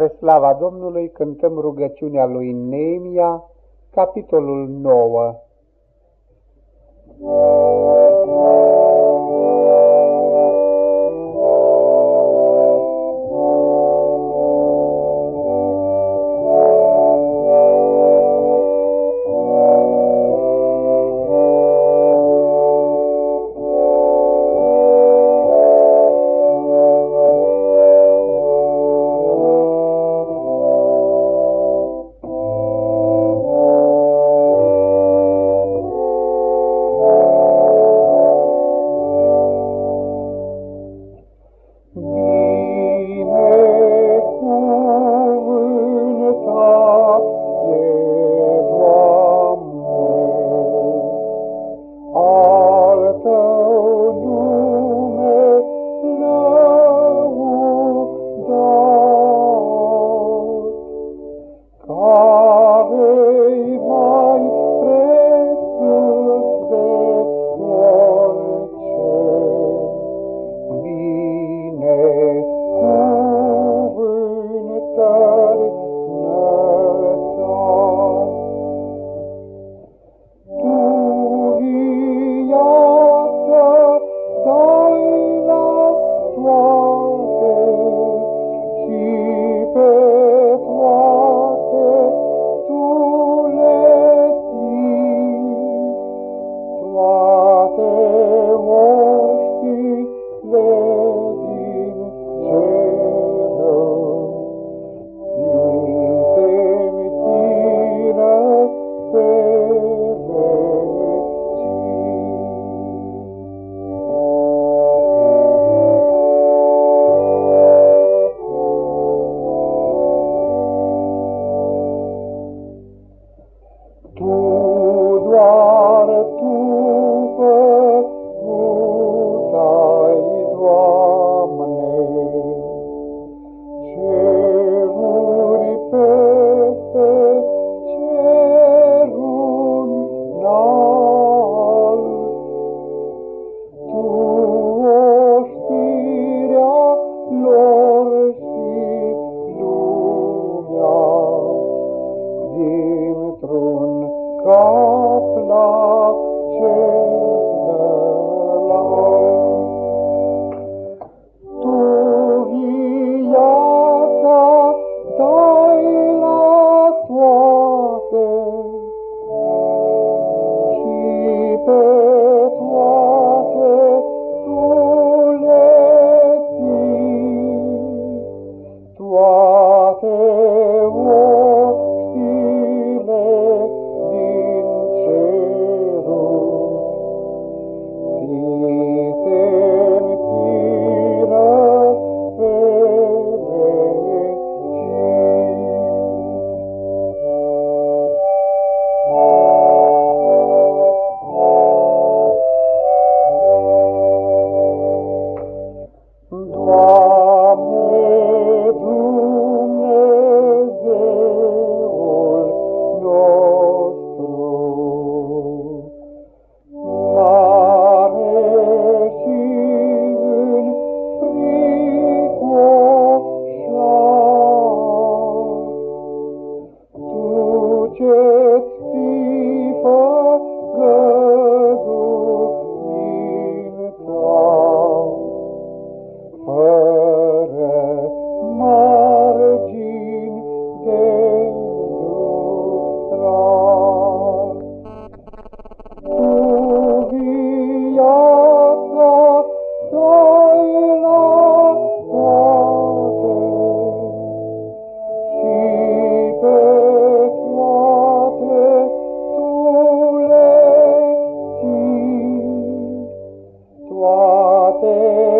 Spre slava Domnului cântăm rugăciunea lui Neemia, capitolul 9. toate